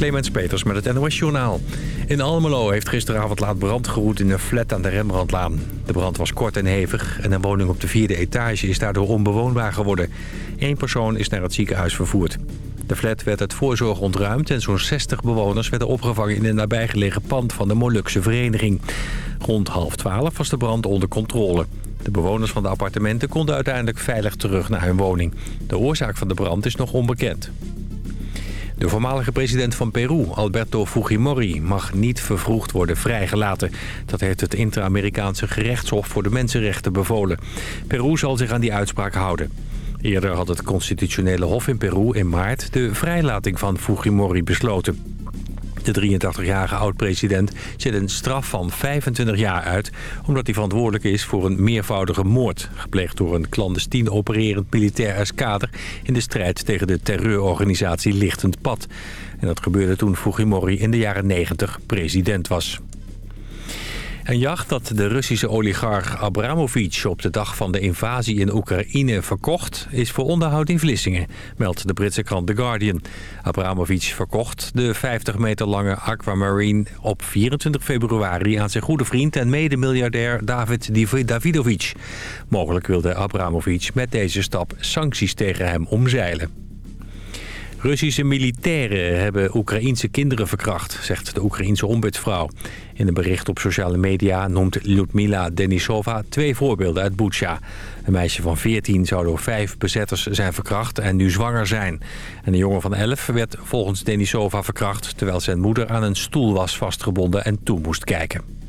Clemens Peters met het NOS Journaal. In Almelo heeft gisteravond laat brand gewoed in een flat aan de Rembrandtlaan. De brand was kort en hevig en een woning op de vierde etage is daardoor onbewoonbaar geworden. Eén persoon is naar het ziekenhuis vervoerd. De flat werd uit voorzorg ontruimd en zo'n 60 bewoners werden opgevangen in een nabijgelegen pand van de Molukse vereniging. Rond half twaalf was de brand onder controle. De bewoners van de appartementen konden uiteindelijk veilig terug naar hun woning. De oorzaak van de brand is nog onbekend. De voormalige president van Peru, Alberto Fujimori, mag niet vervroegd worden vrijgelaten. Dat heeft het Inter-Amerikaanse gerechtshof voor de mensenrechten bevolen. Peru zal zich aan die uitspraak houden. Eerder had het constitutionele hof in Peru in maart de vrijlating van Fujimori besloten. De 83-jarige oud-president zit een straf van 25 jaar uit... omdat hij verantwoordelijk is voor een meervoudige moord... gepleegd door een clandestien opererend militair eskader... in de strijd tegen de terreurorganisatie Lichtend Pad. En dat gebeurde toen Fujimori in de jaren 90 president was. Een jacht dat de Russische oligarch Abramovic op de dag van de invasie in Oekraïne verkocht... is voor onderhoud in Vlissingen, meldt de Britse krant The Guardian. Abramovic verkocht de 50 meter lange Aquamarine op 24 februari... aan zijn goede vriend en medemiljardair David Davidovic. Mogelijk wilde Abramovic met deze stap sancties tegen hem omzeilen. Russische militairen hebben Oekraïense kinderen verkracht, zegt de Oekraïense ombudsvrouw. In een bericht op sociale media noemt Ludmila Denisova twee voorbeelden uit Butsja. Een meisje van 14 zou door vijf bezetters zijn verkracht en nu zwanger zijn. En een jongen van 11 werd volgens Denisova verkracht... terwijl zijn moeder aan een stoel was vastgebonden en toe moest kijken.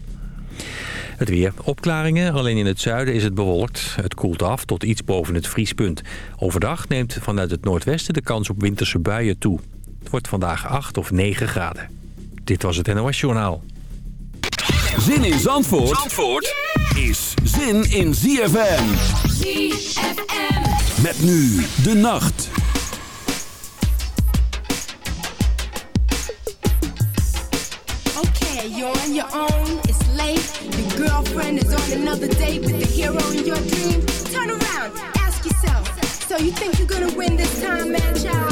Het weer. Opklaringen. Alleen in het zuiden is het bewolkt. Het koelt af tot iets boven het vriespunt. Overdag neemt vanuit het noordwesten de kans op winterse buien toe. Het wordt vandaag 8 of 9 graden. Dit was het NOS Journaal. Zin in Zandvoort, Zandvoort is zin in ZFM. ZFM. Met nu de nacht. Okay, you're on your own. Your girlfriend is on another date with the hero in your dream. Turn around, ask yourself. So you think you're gonna win this time, man, child?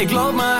Ik loop maar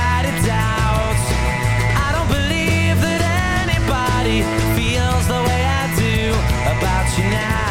now.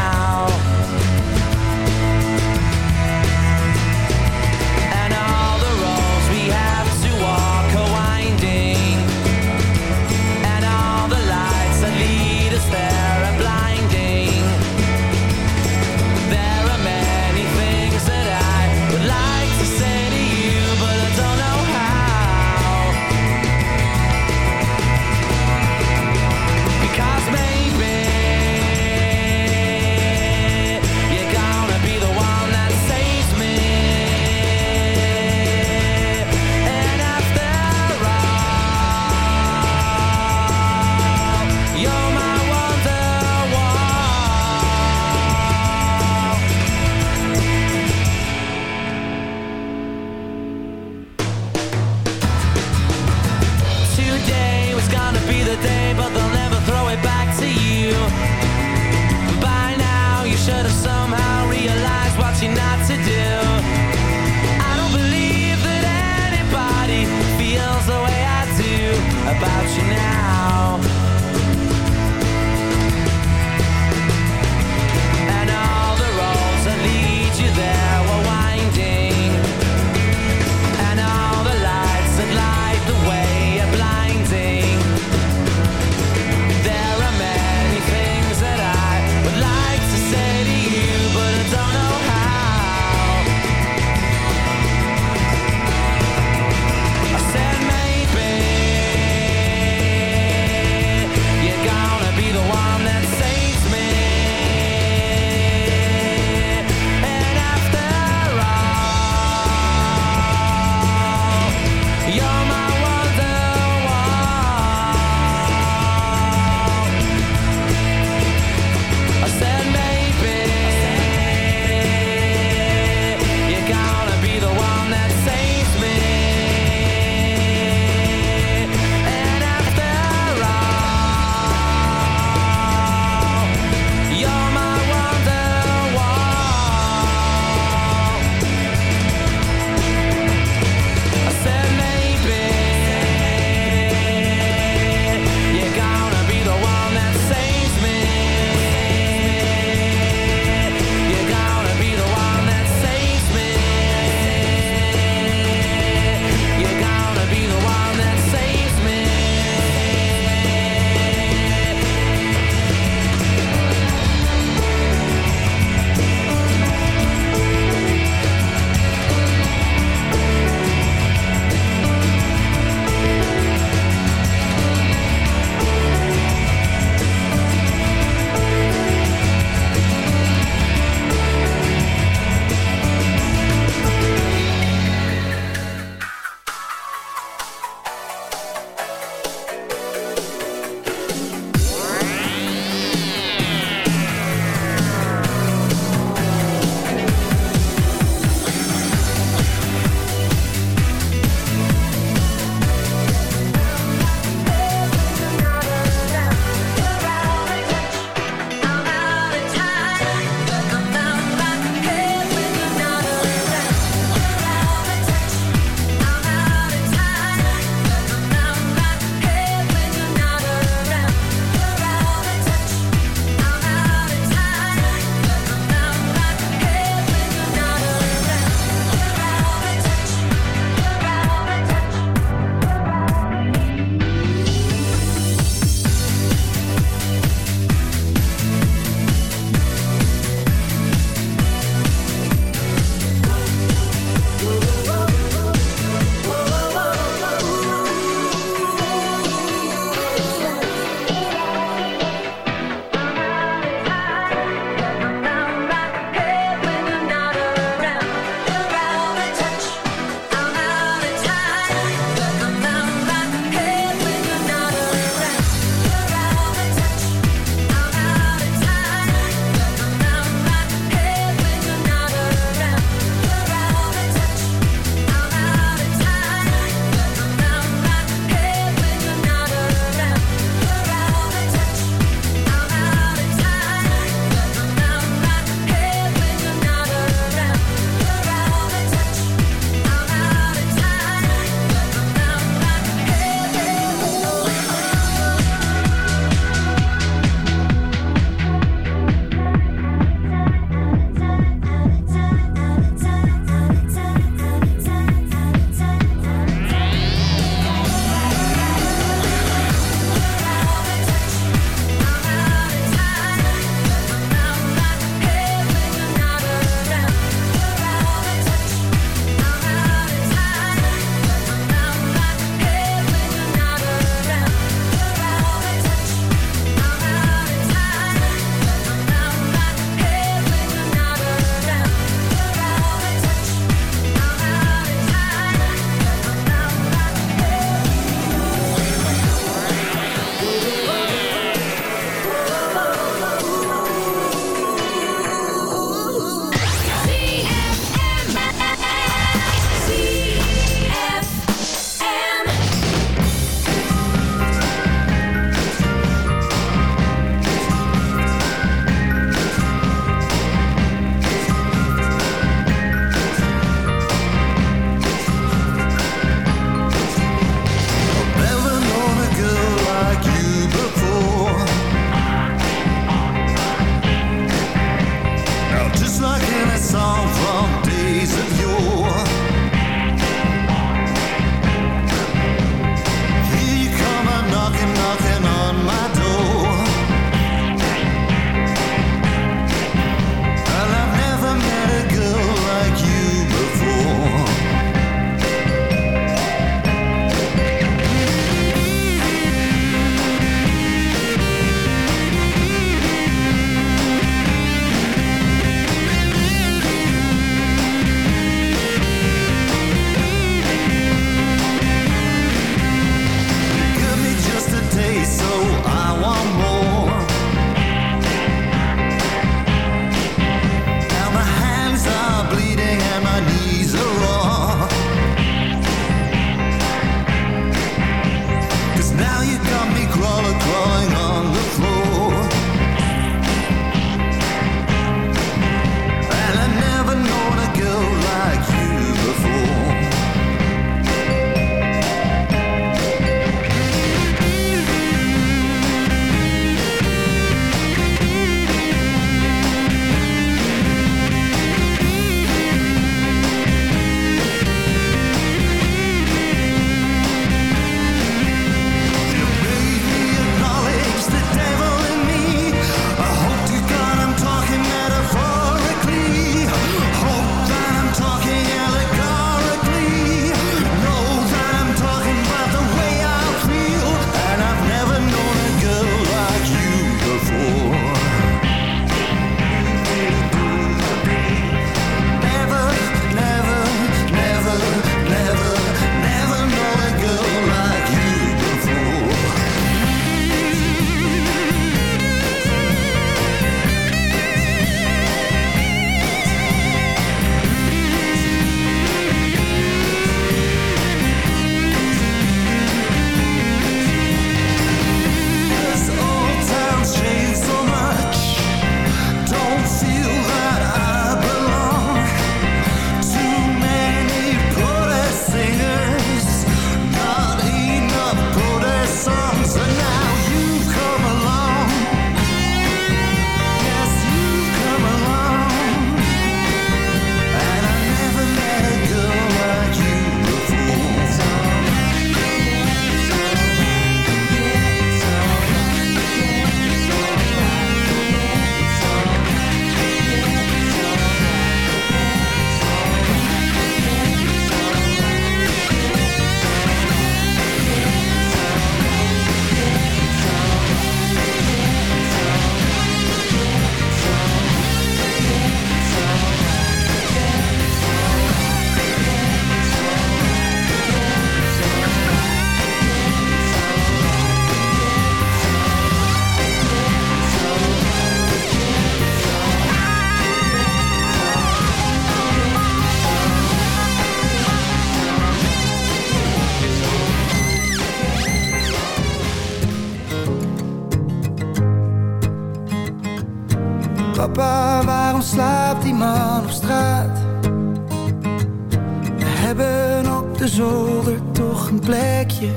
Zolder toch een plekje.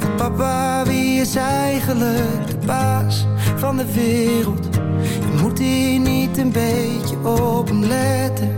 En papa, wie is eigenlijk de baas van de wereld? Je moet hier niet een beetje op hem letten.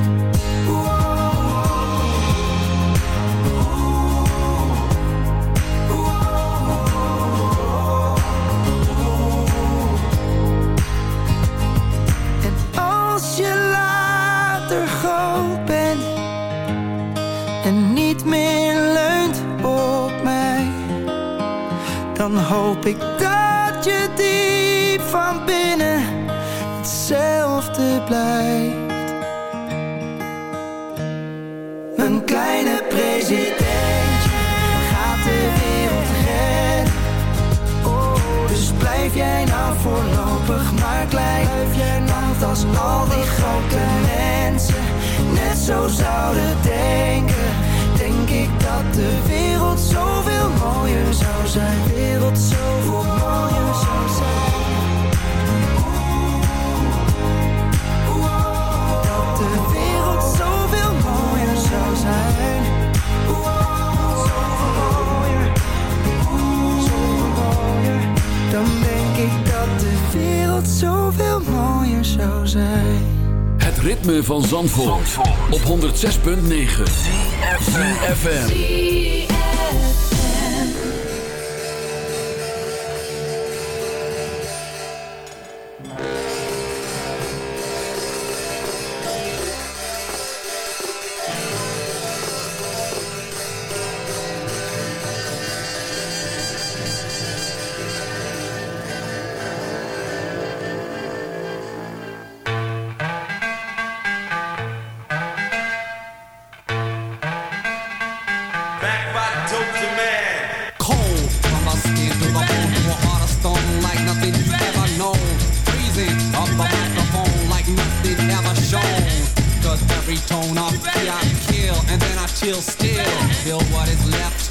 Hoop ik dat je diep van binnen hetzelfde blijft. Een kleine presidentje gaat de wereld redden. Oh, dus blijf jij nou voorlopig maar klein. Want als al die grote mensen net zo zouden denken, denk ik dat de wereld zoveel mooier zou zijn. De wereld zoveel mooier zou zijn. Dat de wereld zoveel mooier zou zijn. Zoveel mooier. Zoveel mooier. Dan denk ik dat de wereld zoveel mooier zou zijn. Het ritme van Zandvoort, op 106.9 FM. Back by dope demand. cold from my skin to the bone to a heart of stone like nothing you've ever known. Freezing up the microphone like nothing ever shown. Cause every tone I feel I kill and then I chill still. Feel what is left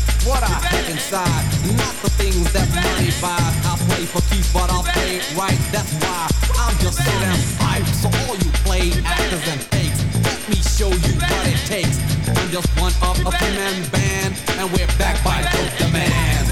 What I have inside, not the things that money buys. I play for keeps, but I'll play it right. That's why I'm just so damn hype. So all you play actors and fakes, let me show you what it takes. I'm just one of a three-man band, and we're back by dope demand.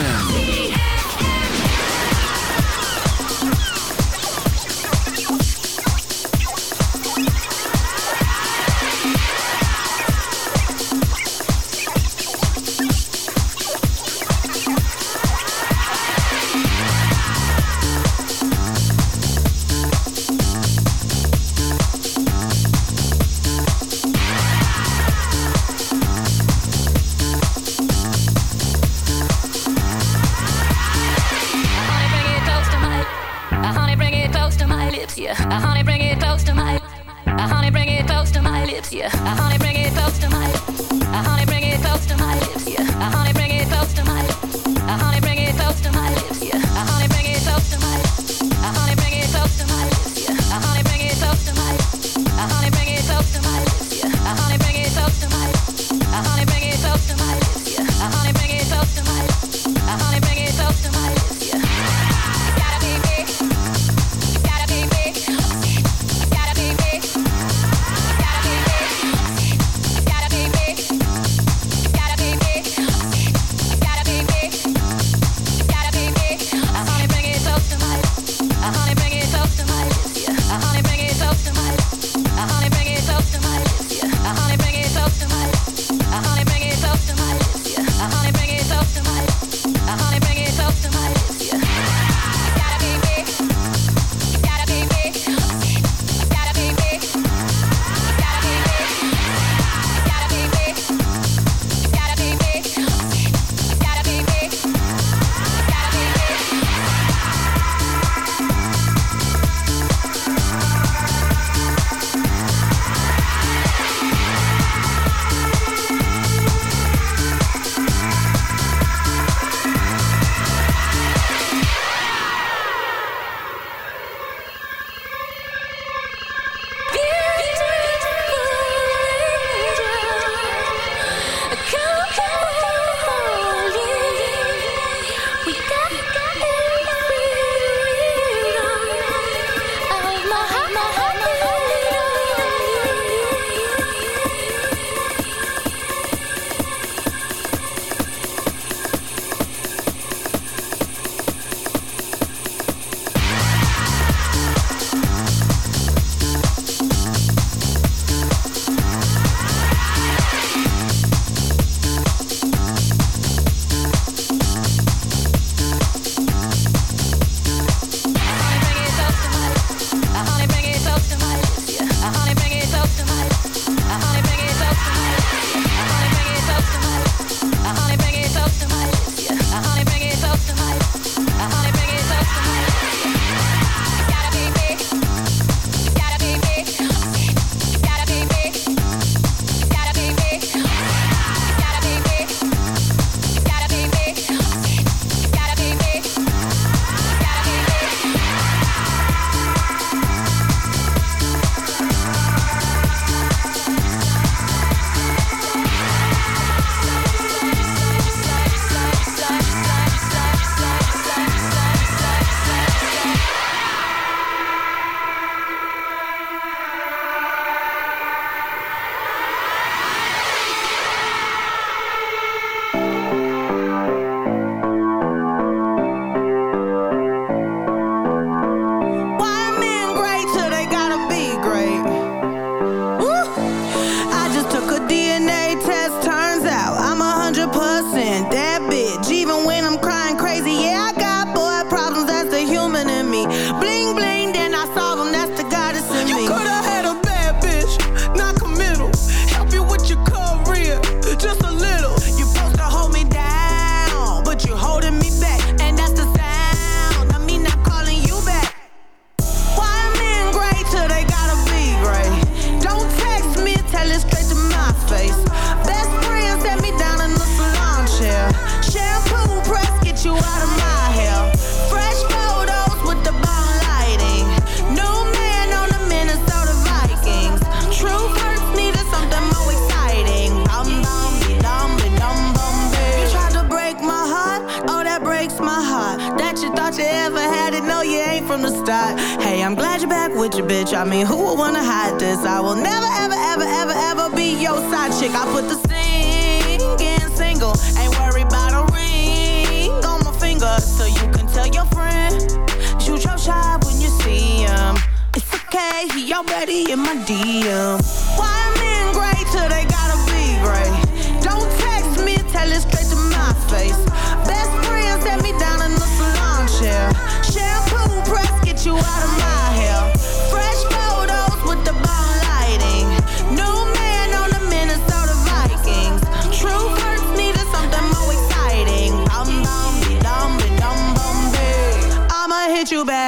ZFM.